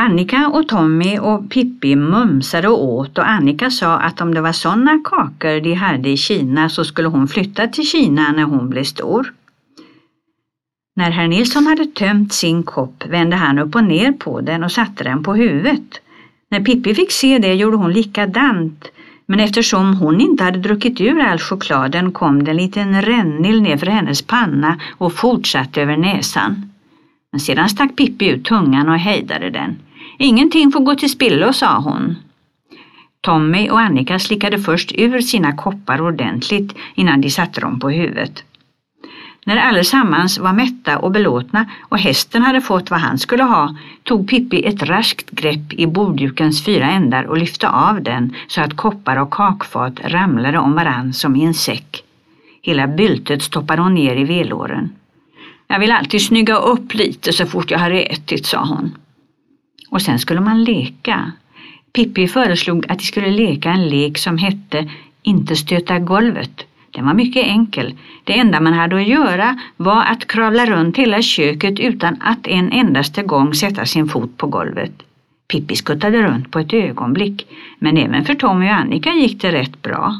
Annika och Tommy och Pippi mumsade och åt och Annika sa att om det var sådana kakor de hade i Kina så skulle hon flytta till Kina när hon blev stor. När herr Nilsson hade tömt sin kopp vände han upp och ner på den och satte den på huvudet. När Pippi fick se det gjorde hon likadant men eftersom hon inte hade druckit ur all chokladen kom det en liten rännil ner för hennes panna och fortsatte över näsan. Men sedan stack Pippi ut tungan och hejdade den. Ingenting får gå till spillo, sa hon. Tommy och Annika slickade först ur sina koppar ordentligt innan de satte dem på huvudet. När allesammans var mätta och belåtna och hästen hade fått vad han skulle ha tog Pippi ett raskt grepp i borddukens fyra ändar och lyfte av den så att koppar och kakfat ramlade om varann som i en säck. Hela byltet stoppade hon ner i velåren. Jag vill alltid snygga upp lite så fort jag har ätit, sa hon. Och sen skulle man leka. Pippi föreslog att de skulle leka en lek som hette Inte stöta golvet. Den var mycket enkel. Det enda man hade att göra var att kravla runt hela köket utan att en endaste gång sätta sin fot på golvet. Pippi skuttade runt på ett ögonblick, men även för Tommy och Annika gick det rätt bra.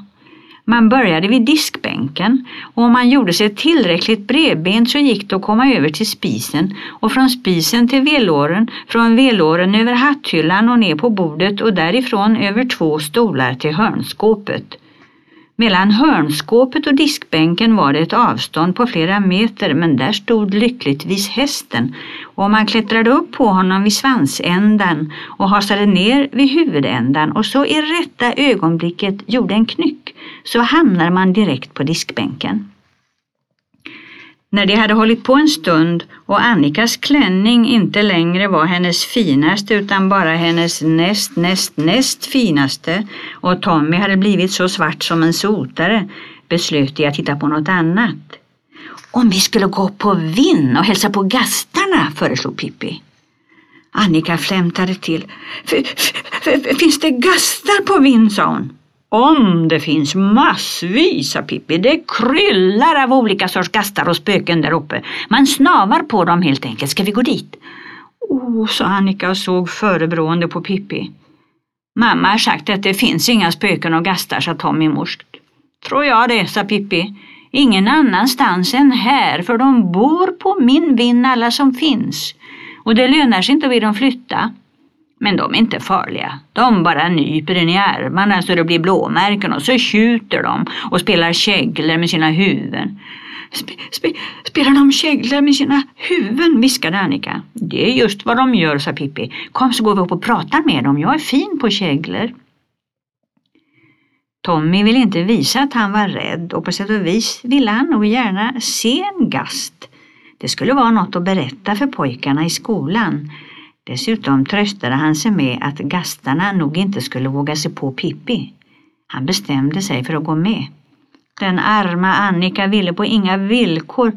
Man började vid diskbänken och om man gjorde sig tillräckligt bredbent så gick det att komma över till spisen och från spisen till velåren, från velåren över hatthyllan och ner på bordet och därifrån över två stolar till hörnskåpet. Mellan hörnskåpet och diskbänken var det ett avstånd på flera meter men där stod lyckligtvis hästen och man klättrade upp på honom vid svansändan och hasade ner vid huvudändan och så i rätta ögonblicket gjorde en knyck så hamnar man direkt på diskbänken. När de hade hållit på en stund och Annikas klänning inte längre var hennes finaste utan bara hennes näst, näst, näst finaste och Tommy hade blivit så svart som en sotare beslöt de att titta på något annat. Om vi skulle gå på vinn och hälsa på gastarna, föreslog Pippi. Annika flämtade till. Finns det gastar på vinn, sa hon. Om det finns massvis, sa Pippi. Det kryllar av olika sorts gastar och spöken där uppe. Man snavar på dem helt enkelt. Ska vi gå dit? Oh, sa Annika och såg förebrående på Pippi. Mamma har sagt att det finns inga spöken och gastar, sa Tommy morskt. Tror jag det, sa Pippi. Ingen annanstans än här, för de bor på min vind alla som finns. Och det lönar sig inte att be dem flytta. Men de är inte farliga. De bara nyper en i armarna så det blir blåmärken och så tjuter de och spelar käglor med sina huvuden. Sp sp spelar de käglor med sina huvuden, viskade Annika. Det är just vad de gör, sa Pippi. Kom så går vi upp och pratar med dem. Jag är fin på käglor. Tommy ville inte visa att han var rädd och på sätt och vis ville han nog gärna se en gast. Det skulle vara något att berätta för pojkarna i skolan. Dessutom tröstade han sig med att gastarna nog inte skulle våga sig på Pippi. Han bestämde sig för att gå med. Den arma Annika ville på inga villkor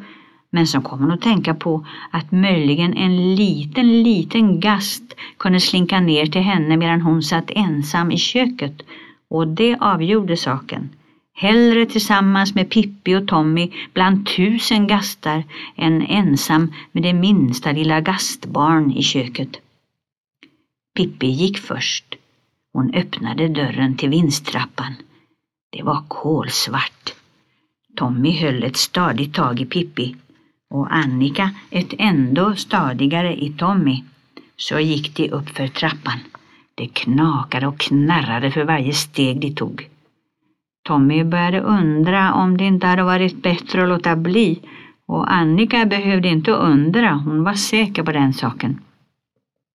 men så kom hon att tänka på att möjligen en liten, liten gast kunde slinka ner till henne medan hon satt ensam i köket och det avgjorde saken. Hellre tillsammans med Pippi och Tommy bland tusen gastar än ensam med det minsta lilla gastbarn i köket. Pippi gick först. Hon öppnade dörren till vindstrappan. Det var kolsvart. Tommy höll ett stadigt tag i Pippi och Annika ett ändå stadigare i Tommy. Så gick de upp för trappan. Det knakade och knarrade för varje steg de tog. Tommy började undra om det inte hade varit bättre att låta bli och Annika behövde inte undra, hon var säker på den saken.